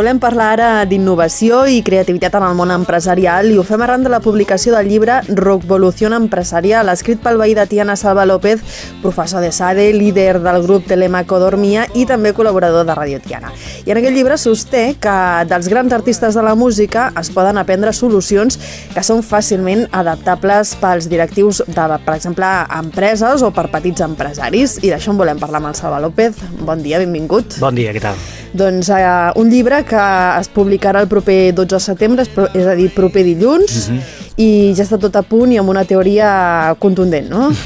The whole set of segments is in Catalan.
Volem parlar ara d'innovació i creativitat en el món empresarial i ho fem arran de la publicació del llibre Rockvolució empresarial, escrit pel veí de Tiana Salva López, professor de SADE, líder del grup Telemaco Dormia i també col·laborador de Radio Tiana. I en aquest llibre sosté que dels grans artistes de la música es poden aprendre solucions que són fàcilment adaptables pels directius de, per exemple, empreses o per petits empresaris. I d'això en volem parlar amb el Salva López. Bon dia, benvingut. Bon dia, què tal? Doncs eh, un llibre que es publicarà el proper 12 de setembre, és a dir, proper dilluns, uh -huh. i ja està tot a punt i amb una teoria contundent, no?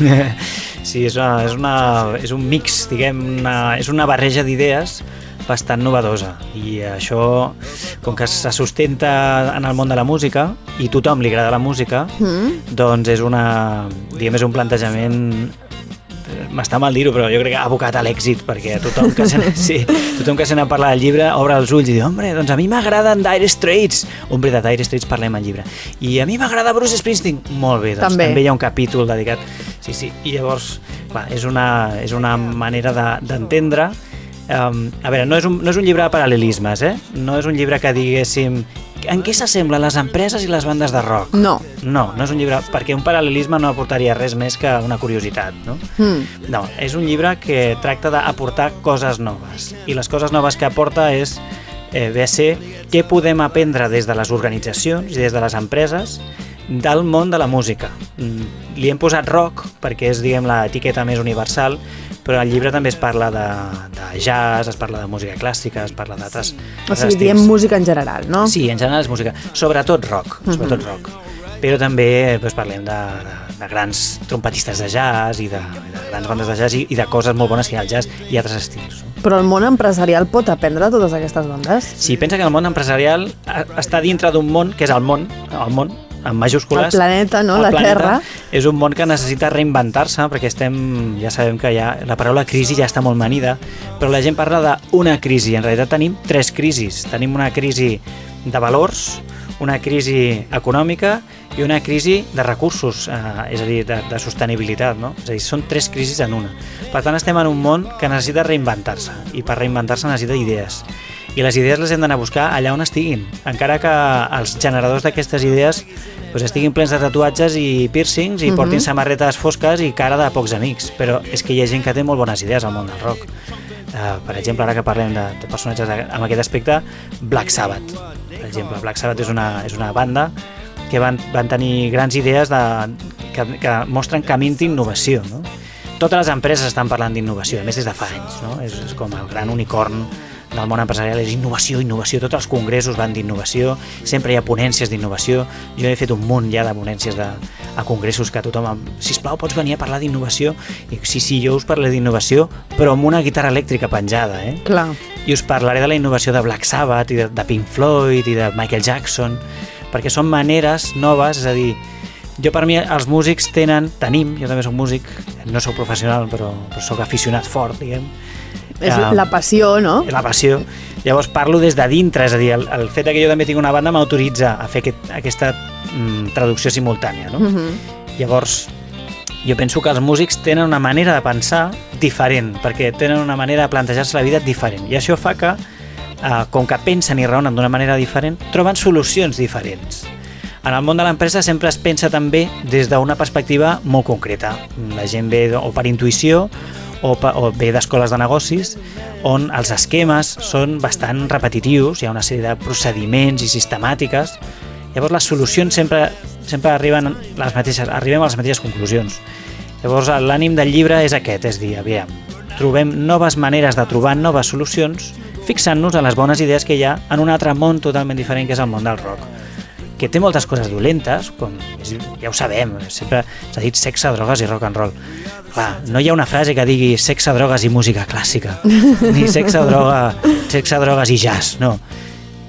Sí, és, una, és, una, és un mix, diguem, una, és una barreja d'idees bastant novedosa i això, com que se sustenta en el món de la música i tothom li agrada la música, mm. doncs és una, diguem, és un plantejament m'està mal dir-ho, però jo crec que ha abocat a l'èxit, perquè tothom que se sí, tothom que se n'ha parlat del llibre obre els ulls i diu, hombre, doncs a mi m'agraden Dire Straits. Hombre, de Dire Straits parlem al llibre. I a mi m'agrada Bruce Springsteen. Molt bé, doncs també. també hi ha un capítol dedicat. Sí, sí, i llavors, clar, és una, és una manera d'entendre de, Um, a veure, no és, un, no és un llibre de paral·lelismes, eh? No és un llibre que diguéssim en què s'assemblen les empreses i les bandes de rock? No. No, no és un llibre... Perquè un paral·lelisme no aportaria res més que una curiositat, no? Mm. No, és un llibre que tracta d'aportar coses noves. I les coses noves que aporta és eh, ve a ser què podem aprendre des de les organitzacions i des de les empreses del món de la música. Mm, li hem posat rock perquè és, diguem, l'etiqueta més universal, però al llibre també es parla de, de jazz, es parla de música clàssica, es parla d'altres O sigui, diem música en general, no? Sí, en general és música, sobretot rock, mhm. sobretot uh -huh. rock. Però també doncs, parlem de, de, de grans trompetistes de jazz i de, de grans bandes de jazz i, i de coses molt bones que hi ha al jazz i altres estils. Però el món empresarial pot aprendre totes aquestes bandes? Sí, pensa que el món empresarial està dintre d'un món, que és el món, el món, amb majúscules. El planeta, no? El la planeta Terra. És un món que necessita reinventar-se, perquè estem, ja sabem que ja, la paraula crisi ja està molt manida, però la gent parla d'una crisi. En realitat tenim tres crisis. Tenim una crisi de valors, una crisi econòmica i una crisi de recursos, eh, és a dir, de, de sostenibilitat, no? És a dir, són tres crisis en una. Per tant, estem en un món que necessita reinventar-se, i per reinventar-se necessita idees i les idees les hem d'anar a buscar allà on estiguin, encara que els generadors d'aquestes idees pues, estiguin plens de tatuatges i piercings i uh -huh. portin mhm. samarretes fosques i cara de pocs amics, però és que hi ha gent que té molt bones idees al món del rock. Uh, per exemple, ara que parlem de, de personatges de, amb aquest aspecte, Black Sabbath. Per exemple, Black Sabbath és una, és una banda que van, van tenir grans idees de, que, que mostren camins d'innovació. No? Totes les empreses estan parlant d'innovació, a més des de fa anys. No? És, és com el gran unicorn del món empresarial és innovació, innovació. Tots els congressos van d'innovació, sempre hi ha ponències d'innovació. Jo he fet un munt ja de ponències de, a congressos que tothom, si plau, pots venir a parlar d'innovació? I sí, sí, jo us parlaré d'innovació, però amb una guitarra elèctrica penjada, eh? Clar. I us parlaré de la innovació de Black Sabbath i de, de Pink Floyd i de Michael Jackson, perquè són maneres noves, és a dir, jo per mi els músics tenen, tenim, jo també soc músic, no sóc professional però, però sóc aficionat fort, diguem, és um, la passió, no? La passió. Llavors parlo des de dintre, és a dir, el, el fet que jo també tinc una banda m'autoritza a fer aquest, aquesta mm, traducció simultània, no? Uh mhm. -huh. Llavors, jo penso que els músics tenen una manera de pensar diferent, perquè tenen una manera de plantejar-se la vida diferent. I això fa que, eh, com que pensen i raonen d'una manera diferent, troben solucions diferents. En el món de l'empresa sempre es pensa també des d'una perspectiva molt concreta. La gent ve o per intuïció o, o ve d'escoles de negocis on els esquemes són bastant repetitius, hi ha una sèrie de procediments i sistemàtiques, llavors les solucions sempre, sempre arriben, les mateixes, arribem a les mateixes conclusions. Llavors l'ànim del llibre és aquest, és dir, aviam, trobem noves maneres de trobar noves solucions fixant-nos en les bones idees que hi ha en un altre món totalment diferent que és el món del rock que té moltes coses dolentes, com ja ho sabem, sempre s'ha dit sexe, drogues i rock and roll. Clar, no hi ha una frase que digui sexe, drogues i música clàssica, ni sexe, droga, sexe, drogues i jazz, no.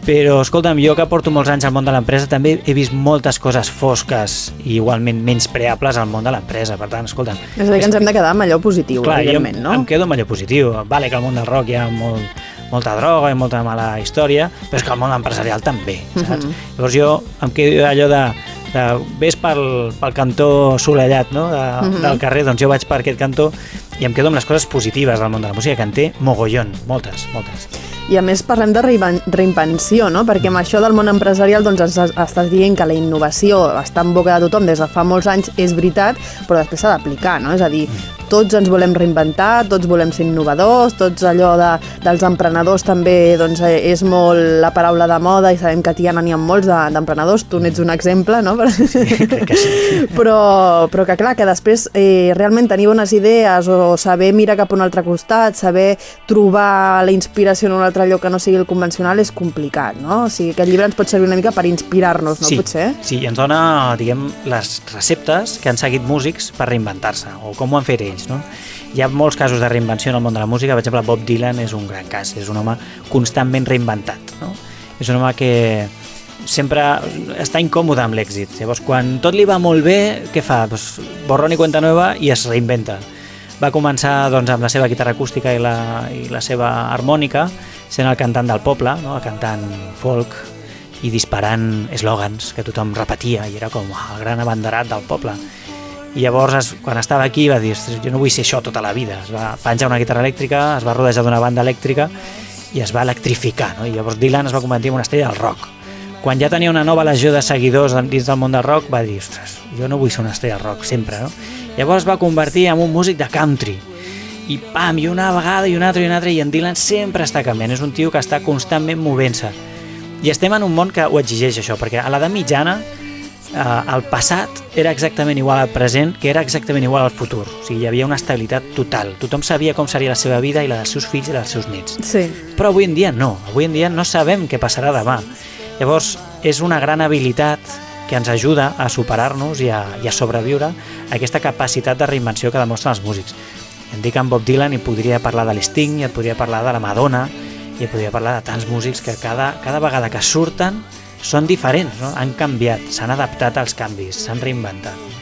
Però, escolta'm, jo que porto molts anys al món de l'empresa també he vist moltes coses fosques i igualment menys preables al món de l'empresa. Per tant, escolta'm... És a dir, que ens hem de quedar amb allò positiu, clar, evidentment, no? em quedo amb allò positiu. Vale que al món del rock hi ha molt, molta droga i molta mala història, però és que el món empresarial també, saps? Uh mhm. -huh. Llavors jo em quedo allò de de, ves pel, pel cantó solellat no? de, uh mhm. -huh. del carrer, doncs jo vaig per aquest cantó i em quedo amb les coses positives del món de la música, que en té mogollon, moltes, moltes. I a més parlem de reinvenció, no? perquè amb això del món empresarial doncs, estàs dient que la innovació està en boca de tothom des de fa molts anys, és veritat, però després s'ha d'aplicar, no? és a dir, tots ens volem reinventar, tots volem ser innovadors, tots allò de, dels emprenedors també doncs, eh, és molt la paraula de moda i sabem que a Tiana n'hi ha molts d'emprenedors, tu n'ets un exemple, no? Sí, crec que sí. però, però que clar, que després eh, realment tenir bones idees o saber mirar cap a un altre costat, saber trobar la inspiració en un altre lloc que no sigui el convencional és complicat, no? O sigui, aquest llibre ens pot servir una mica per inspirar-nos, no? Sí, Potser? sí, i ens dona, diguem, les receptes que han seguit músics per reinventar-se, o com ho han fet ells, no? Hi ha molts casos de reinvenció en el món de la música, per exemple, Bob Dylan és un gran cas, és un home constantment reinventat, no? És un home que sempre està incòmode amb l'èxit. Llavors, quan tot li va molt bé, què fa? Pues, borrón i cuenta nova i es reinventa. Va començar doncs, amb la seva guitarra acústica i la, i la seva harmònica, sent el cantant del poble, no? el cantant folk, i disparant eslògans que tothom repetia i era com el gran abanderat del poble. I llavors, es, quan estava aquí, va dir, jo no vull ser això tota la vida. Es va penjar una guitarra elèctrica, es va rodejar d'una banda elèctrica i es va electrificar. No? I llavors Dylan es va convertir en una estrella del rock. Quan ja tenia una nova legió de seguidors dins del món del rock, va dir, ostres, jo no vull ser una estrella del rock sempre, no? Llavors va convertir en un músic de country. I pam, i una vegada, i una altra, i una altra, i en Dylan sempre està canviant. És un tio que està constantment movent-se. I estem en un món que ho exigeix, això, perquè a l'edat mitjana eh, el passat era exactament igual al present que era exactament igual al futur. O sigui, hi havia una estabilitat total. Tothom sabia com seria la seva vida i la dels seus fills i dels seus nets. Sí. Però avui en dia no. Avui en dia no sabem què passarà demà. Llavors, és una gran habilitat que ens ajuda a superar-nos i, a, i a sobreviure a aquesta capacitat de reinvenció que demostren els músics. Em dic en Bob Dylan i podria parlar de l'Sting, i et podria parlar de la Madonna, i et podria parlar de tants músics que cada, cada vegada que surten són diferents, no? han canviat, s'han adaptat als canvis, s'han reinventat.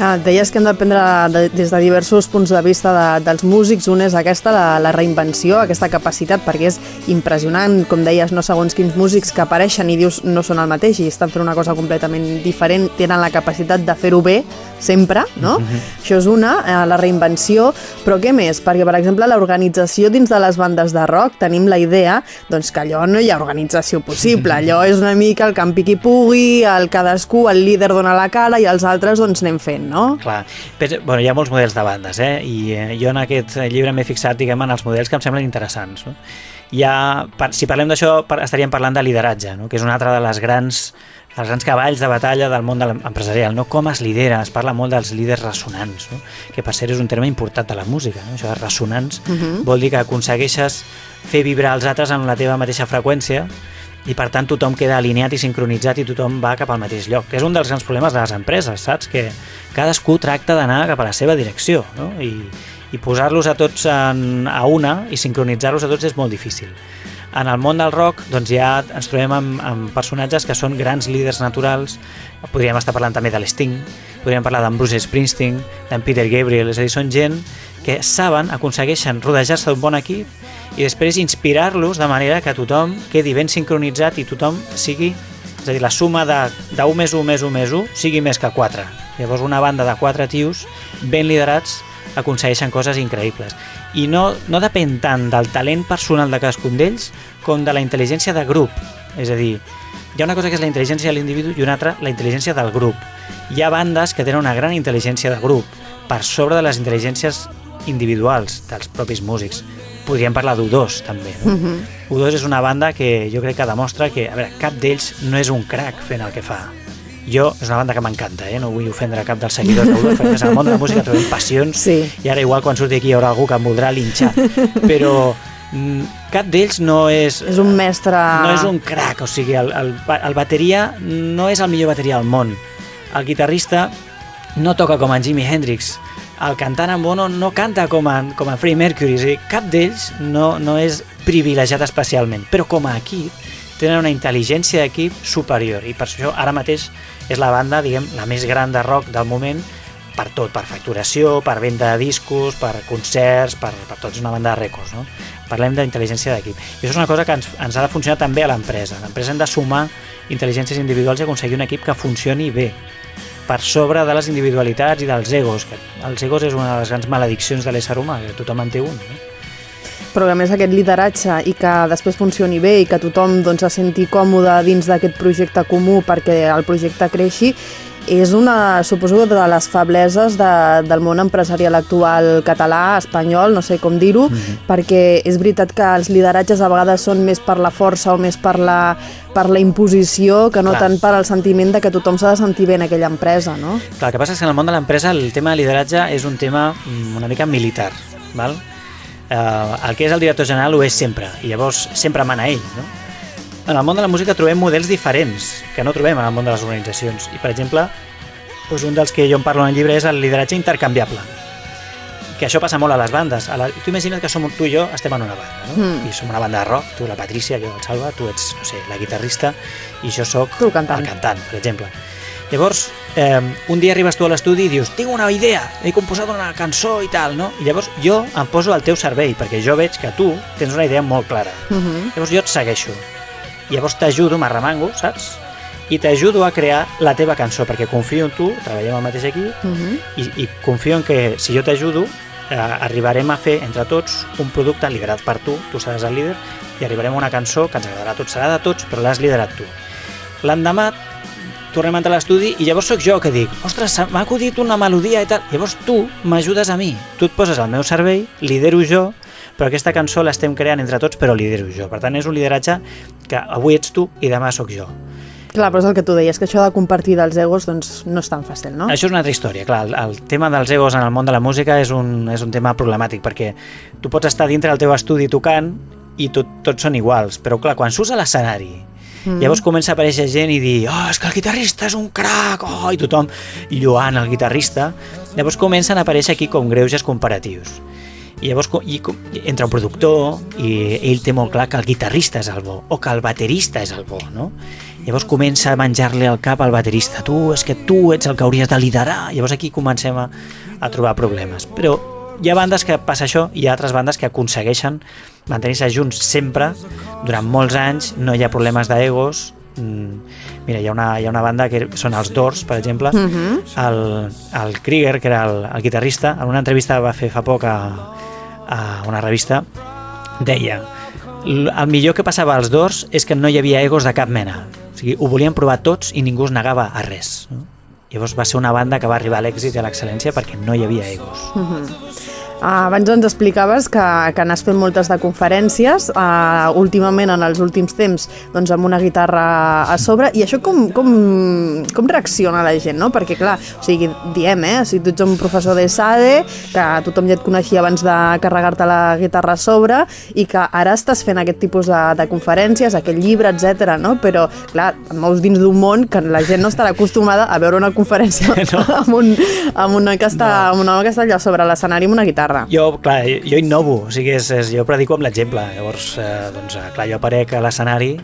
Ah, deies que hem d'aprendre de, des de diversos punts de vista de, dels músics. Un és aquesta, la, la reinvenció, aquesta capacitat, perquè és impressionant, com deies, no segons quins músics que apareixen i dius no són el mateix i estan fent una cosa completament diferent, tenen la capacitat de fer-ho bé sempre, no? Mm -hmm. Això és una, eh, la reinvenció, però què més? Perquè, per exemple, l'organització dins de les bandes de rock tenim la idea doncs, que allò no hi ha organització possible, allò és una mica el campi qui pugui, el cadascú, el líder dona la cara i els altres doncs anem fent, no? Clar, però, bueno, hi ha molts models de bandes, eh? i eh, jo en aquest llibre m'he fixat diguem, en els models que em semblen interessants. No? Ja, per, si parlem d'això, par, estaríem parlant de lideratge, no? que és una altra de les grans dels grans cavalls de batalla del món de empresarial, no? com es lidera, es parla molt dels líders ressonants, no? que per ser és un terme important de la música, no? això de ressonants uh -huh. vol dir que aconsegueixes fer vibrar els altres en la teva mateixa freqüència i per tant tothom queda alineat i sincronitzat i tothom va cap al mateix lloc, que és un dels grans problemes de les empreses, saps? Que cadascú tracta d'anar cap a la seva direcció no? i, i posar-los a tots en, a una i sincronitzar-los a tots és molt difícil. En el món del rock doncs ja ens trobem amb, amb personatges que són grans líders naturals, podríem estar parlant també de l'Sting, podríem parlar d'en Bruce Springsteen, d'en Peter Gabriel, és a dir, són gent que saben, aconsegueixen rodejar-se d'un bon equip i després inspirar-los de manera que tothom quedi ben sincronitzat i tothom sigui, és a dir, la suma de, de 1 més 1 més 1 més 1 sigui més que 4. Llavors una banda de 4 tios ben liderats aconsegueixen coses increïbles. I no, no depèn tant del talent personal de cadascun d'ells com de la intel·ligència de grup. És a dir, hi ha una cosa que és la intel·ligència de l'individu i una altra la intel·ligència del grup. Hi ha bandes que tenen una gran intel·ligència de grup per sobre de les intel·ligències individuals dels propis músics. Podríem parlar d'U2 també. No? Uh -huh. U2 és una banda que jo crec que demostra que a veure, cap d'ells no és un crack fent el que fa jo, és una banda que m'encanta, eh? no vull ofendre cap dels seguidors d'Europa, perquè és el món de la música trobem passions sí. i ara igual quan surti aquí hi haurà algú que em voldrà linxar, però mm, cap d'ells no és... És un mestre... No és un crack, o sigui, el, el, el bateria no és el millor bateria del món. El guitarrista no toca com en Jimi Hendrix, el cantant en Bono no canta com en, com en Freddie Mercury, és a dir, cap d'ells no, no és privilegiat especialment, però com a equip tenen una intel·ligència d'equip superior i per això ara mateix és la banda, diguem, la més gran de rock del moment per tot, per facturació, per venda de discos, per concerts, per, per tot, és una banda de rècords, no? Parlem d'intel·ligència d'equip. I això és una cosa que ens, ens ha de funcionar també a l'empresa. L'empresa hem de sumar intel·ligències individuals i aconseguir un equip que funcioni bé per sobre de les individualitats i dels egos. Que els egos és una de les grans malediccions de l'ésser humà, que tothom en té un. No? Però que a més aquest lideratge i que després funcioni bé i que tothom doncs, se senti còmode dins d'aquest projecte comú perquè el projecte creixi, és una, suposo, de les febleses de, del món empresarial actual català, espanyol, no sé com dir-ho, mm -hmm. perquè és veritat que els lideratges a vegades són més per la força o més per la, per la imposició que no Clar. tant per al sentiment de que tothom s'ha de sentir bé en aquella empresa, no? Clar, el que passa és que en el món de l'empresa el tema de lideratge és un tema mm, una mica militar, val? Eh, el que és el director general ho és sempre, i llavors sempre mana ell, no? en el món de la música trobem models diferents que no trobem en el món de les organitzacions. I, per exemple, doncs un dels que jo en parlo en el llibre és el lideratge intercanviable. Que això passa molt a les bandes. A la... Tu imagina't que som tu i jo estem en una banda, no? Mm. I som una banda de rock, tu la Patricia, jo el Salva, tu ets, no sé, la guitarrista i jo sóc el cantant. el cantant, per exemple. Llavors, eh, un dia arribes tu a l'estudi i dius tinc una idea, he composat una cançó i tal, no? I llavors jo em poso al teu servei, perquè jo veig que tu tens una idea molt clara. Mm -hmm. Llavors jo et segueixo Llavors t'ajudo, m'arremango, saps? I t'ajudo a crear la teva cançó, perquè confio en tu, treballem al mateix equip, uh mhm. -huh. i, i confio en que si jo t'ajudo, eh, arribarem a fer entre tots un producte liderat per tu, tu seràs el líder, i arribarem a una cançó que ens agradarà a tots, serà de tots, però l'has liderat tu. L'endemà tornem a entrar a l'estudi i llavors sóc jo que dic, ostres, m'ha acudit una melodia i tal. Llavors tu m'ajudes a mi, tu et poses al meu servei, lidero jo, però aquesta cançó l'estem creant entre tots, però lidero jo. Per tant, és un lideratge que avui ets tu i demà sóc jo. Clar, però és el que tu deies, que això de compartir dels egos doncs, no és tan fàcil, no? Això és una altra història, clar. El, el tema dels egos en el món de la música és un, és un tema problemàtic, perquè tu pots estar dintre del teu estudi tocant i tot, tots són iguals, però clar, quan surts a l'escenari Mm. Llavors comença a aparèixer gent i dir oh, és que el guitarrista és un crac, oh, i tothom lluant el guitarrista. Llavors comencen a aparèixer aquí com greuges comparatius. I llavors i, entra un productor i ell té molt clar que el guitarrista és el bo o que el baterista és el bo, no? Llavors comença a menjar-li al cap al baterista. Tu, és que tu ets el que hauries de liderar. Llavors aquí comencem a, a trobar problemes. Però hi ha bandes que passa això i hi ha altres bandes que aconsegueixen mantenir-se junts sempre durant molts anys, no hi ha problemes d'egos, mm, mira, hi ha, una, hi ha una banda que són els Doors, per exemple, uh mhm. -huh. el, el Krieger, que era el, el guitarrista, en una entrevista va fer fa poc a, a una revista, deia el millor que passava als dos és que no hi havia egos de cap mena. O sigui, ho volien provar tots i ningú es negava a res. No? Llavors va ser una banda que va arribar a l'èxit i a l'excel·lència perquè no hi havia egos. Uh mhm. -huh. Uh, abans ens explicaves que, que n'has fet moltes de conferències, uh, últimament, en els últims temps, doncs amb una guitarra a sobre, i això com, com, com reacciona la gent, no? Perquè, clar, o sigui, diem, eh? Si tu ets un professor de SADE, que tothom ja et coneixia abans de carregar-te la guitarra a sobre, i que ara estàs fent aquest tipus de, de conferències, aquest llibre, etc. no? Però, clar, et mous dins d'un món que la gent no estarà acostumada a veure una conferència no. amb, un, amb, una que està, no. amb una que està allà sobre l'escenari amb una guitarra guitarra. Jo, clar, jo innovo, o sigui, és, és, jo predico amb l'exemple. Llavors, eh, doncs, eh, clar, jo aparec a l'escenari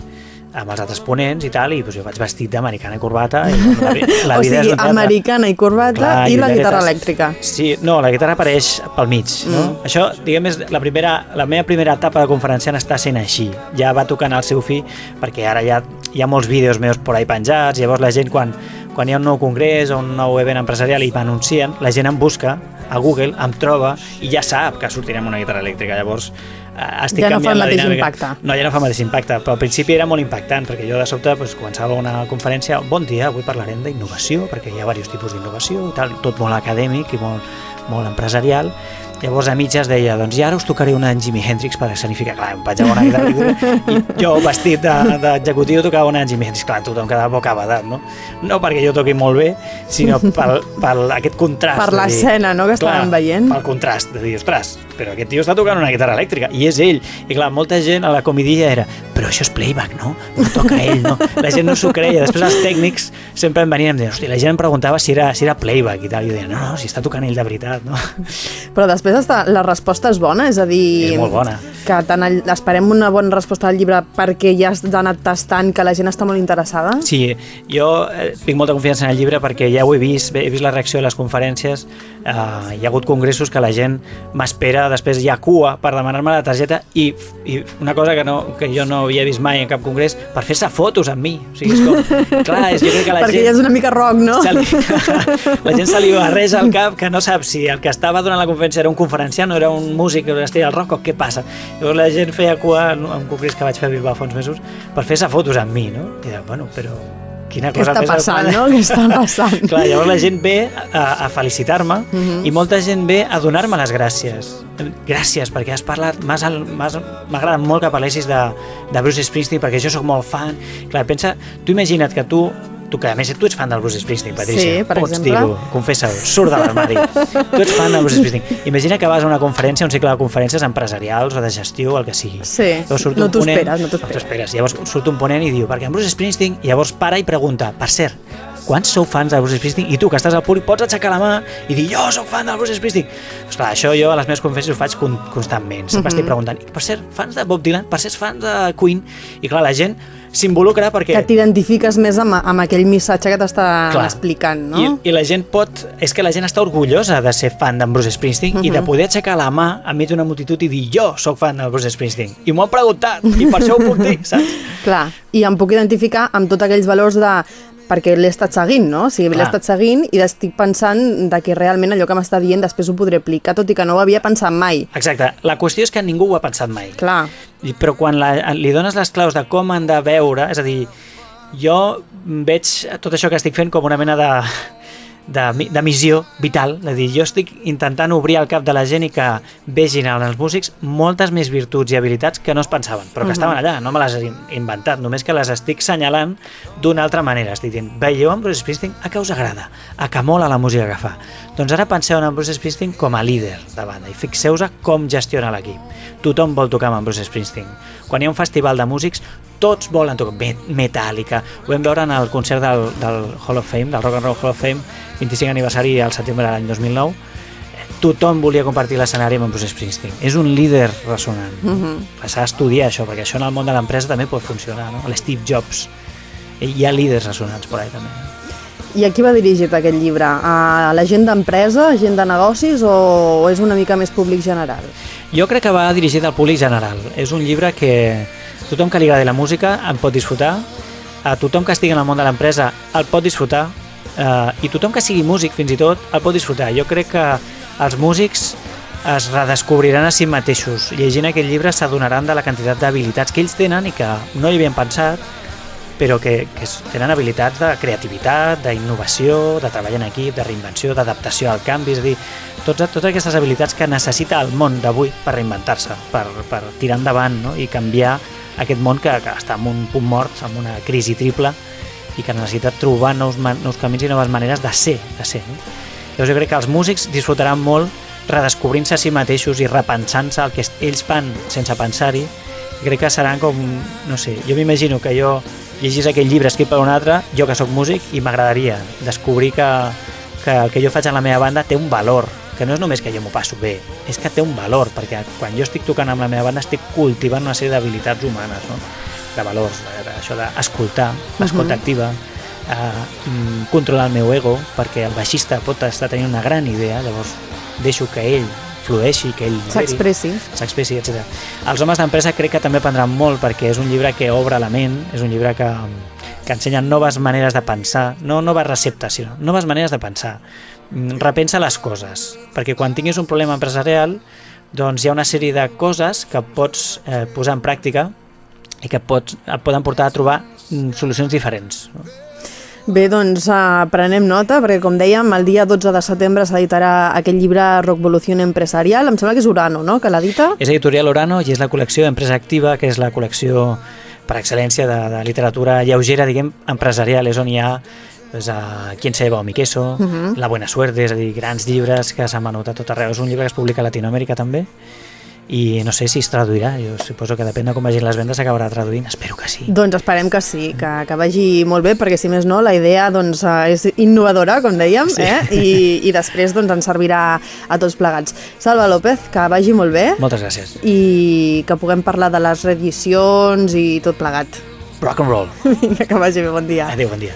amb els altres ponents i tal, i doncs, jo vaig vestit d'americana i corbata. I, la, la o vida sigui, és americana i corbata Clar, i la guitarra elèctrica. Sí, no, la guitarra apareix pel mig. Mm. No? Això, diguem, és la, primera, la meva primera etapa de conferenciant està sent així. Ja va tocant el seu fi, perquè ara ja hi ha molts vídeos meus por ahí penjats, llavors la gent quan, quan hi ha un nou congrés o un nou event empresarial i m'anuncien, la gent em busca a Google, em troba i ja sap que sortirem una guitarra elèctrica. Llavors, eh, estic ja no fa el mateix dinàmica. impacte. No, ja no fa el mateix impacte, però al principi era molt impactant, perquè jo de sobte pues, començava una conferència, bon dia, avui parlarem d'innovació, perquè hi ha diversos tipus d'innovació i tal, tot molt acadèmic i molt, molt empresarial, Llavors a mitges deia, doncs i ara us tocaré una en Jimi Hendrix per escenificar. Clar, em vaig a una guitarra i jo vestit d'executiu de, tocava una en Jimi Hendrix. Clar, tothom quedava boca badat, no? No perquè jo toqui molt bé, sinó per, per aquest contrast. Per l'escena, no?, que estàvem veient. Pel contrast, de dir, ostres, però aquest tio està tocant una guitarra elèctrica, i és ell. I clar, molta gent a la comidia era, però això és playback, no? No toca ell, no? La gent no s'ho creia. Després els tècnics sempre em venien i em deien, hosti, la gent em preguntava si era, si era playback i tal. I jo deia, no, no, si està tocant ell de veritat, no? Però després després està, la resposta és bona, és a dir... És molt bona. Que tant el, esperem una bona resposta al llibre perquè ja has anat tastant que la gent està molt interessada? Sí, jo eh, tinc molta confiança en el llibre perquè ja ho he vist, he vist la reacció a les conferències, eh, hi ha hagut congressos que la gent m'espera, després hi ha cua per demanar-me la targeta i, i una cosa que, no, que jo no havia vist mai en cap congrés, per fer-se fotos amb mi. O sigui, és com... Clar, és, jo crec que la Perquè gent... ja és una mica rock, no? Li, la gent se li barreja al cap que no sap si el que estava donant la conferència era un conferenciant o era un músic o estigui al rock o què passa. Llavors la gent feia cua en un congrés que vaig fer a Bilbao fa uns mesos per fer-se fotos amb mi, no? I deia, bueno, però quina Què cosa està més passant, no? Què està passant? Clar, llavors la gent ve a, a felicitar-me Mhm. i molta gent ve a donar-me les gràcies. Gràcies, perquè has parlat, m'agrada molt que parlessis de, de Bruce Springsteen, perquè jo sóc molt fan. Clar, pensa, tu imagina't que tu tu que a més tu ets fan del Bruce Springsteen, Patricia. Sí, per Pots exemple. dir-ho, confessa-ho, surt de l'armari. tu ets fan del Bruce Springsteen. Imagina que vas a una conferència, un cicle de conferències empresarials o de gestió o el que sigui. Sí, surt no t'ho esperes, no t'ho No t'ho esperes. Llavors surt un ponent i diu, perquè en Bruce Springsteen, llavors para i pregunta, per cert, quants sou fans de Bruce Springsteen? I tu, que estàs al públic, pots aixecar la mà i dir, jo sóc fan del Bruce Springsteen. Pues clar, això jo a les meves conferències ho faig con constantment. Sempre Mhm. estic preguntant, "I per cert, fans de Bob Dylan? Per cert, fans de Queen? I clar, la gent s'involucra perquè... Que t'identifiques més amb, amb aquell missatge que t'està explicant, no? I, I la gent pot... És que la gent està orgullosa de ser fan d'en Bruce Springsteen i de Mhm. poder aixecar la mà enmig d'una multitud i dir jo sóc fan del Bruce Springsteen. I m'ho han preguntat i per això ho puc dir, saps? Clar, i em puc identificar amb tots aquells valors de perquè l'he estat seguint, no? O sigui, l'he estat seguint i estic pensant de que realment allò que m'està dient després ho podré aplicar, tot i que no ho havia pensat mai. Exacte. La qüestió és que ningú ho ha pensat mai. Clar, I- Però quan la, li dones les claus de com han de veure, és a dir, jo veig tot això que estic fent com una mena de, de, de missió vital, a dir, jo estic intentant obrir el cap de la gent i que vegin en els músics moltes més virtuts i habilitats que no es pensaven, però que estaven allà, no me les he inventat, només que les estic senyalant d'una altra manera. Estic dient, veieu en Bruce Springsteen a què us agrada, a que mola la música que fa. Doncs ara penseu en en Bruce Springsteen com a líder de banda i fixeu-vos com gestiona l'equip. Tothom vol tocar amb en Bruce Springsteen. Quan hi ha un festival de músics, tots volen tocar. Met- Metallica. Ho vam veure en el concert del, del Hall of Fame, del Rock and Roll Hall of Fame, 25 aniversari al setembre de l'any 2009. Tothom volia compartir l'escenari amb en Bruce Springsteen. És un líder ressonant. Mm. -hmm. S'ha d'estudiar això, perquè això en el món de l'empresa també pot funcionar. No? L'Steve Jobs. Hi ha líders ressonants por ahí també. I a qui va dirigit aquest llibre? A la gent d'empresa, a gent de negocis o, o és una mica més públic general? Jo crec que va dirigit al públic general. És un llibre que tothom que li agradi la música en pot disfrutar, a tothom que estigui en el món de l'empresa el pot disfrutar, eh, i tothom que sigui músic fins i tot el pot disfrutar. Jo crec que els músics es redescobriran a si mateixos. Llegint aquest llibre s'adonaran de la quantitat d'habilitats que ells tenen i que no hi havien pensat, però que, que tenen habilitats de creativitat, d'innovació, de treball en equip, de reinvenció, d'adaptació al canvi, és a dir, totes, totes aquestes habilitats que necessita el món d'avui per reinventar-se, per, per tirar endavant no? i canviar aquest món que, que està en un punt mort, amb una crisi triple i que necessita trobar nous, nous camins i noves maneres de ser, de ser. No? Llavors jo crec que els músics disfrutaran molt redescobrint-se a si mateixos i repensant-se el que ells fan sense pensar-hi. Crec que seran com, no sé, jo m'imagino que jo llegís aquell llibre escrit per un altre, jo que sóc músic, i m'agradaria descobrir que, que el que jo faig en la meva banda té un valor, que no és només que jo m'ho passo bé, és que té un valor, perquè quan jo estic tocant amb la meva banda estic cultivant una sèrie d'habilitats humanes, no? de valors, això d'escoltar, l'escolta activa, eh, mm, controlar el meu ego, perquè el baixista pot estar tenint una gran idea, llavors deixo que ell flueixi, que ell S'expressi. s'expressi, etc. Els homes d'empresa crec que també prendran molt perquè és un llibre que obre la ment, és un llibre que, que ensenya noves maneres de pensar, no noves receptes, sinó noves maneres de pensar. Mm, Repensa les coses, perquè quan tinguis un problema empresarial doncs hi ha una sèrie de coses que pots eh, posar en pràctica i que pots, et poden portar a trobar mm, solucions diferents. No? Bé, doncs uh, prenem nota, perquè com dèiem, el dia 12 de setembre s'editarà aquest llibre Rockvolució Empresarial, em sembla que és Urano, no?, que l'edita. És editorial Orano i és la col·lecció Empresa Activa, que és la col·lecció per excel·lència de, de literatura lleugera, diguem, empresarial, és on hi ha pues, a Quien se lleva mi queso, Mhm. La buena suerte, és a dir, grans llibres que s'han venut a tot arreu. És un llibre que es publica a Latinoamèrica també i no sé si es traduirà, jo suposo que depèn de com vagin les vendes s'acabarà traduint, espero que sí. Doncs esperem que sí, que, que vagi molt bé, perquè si més no, la idea doncs, eh, és innovadora, com dèiem, Sí. eh? I, i després doncs, ens servirà a tots plegats. Salva López, que vagi molt bé Moltes gràcies. i que puguem parlar de les reedicions i tot plegat. Rock and roll. Vinga, que vagi bé, bon dia. Adéu, bon dia.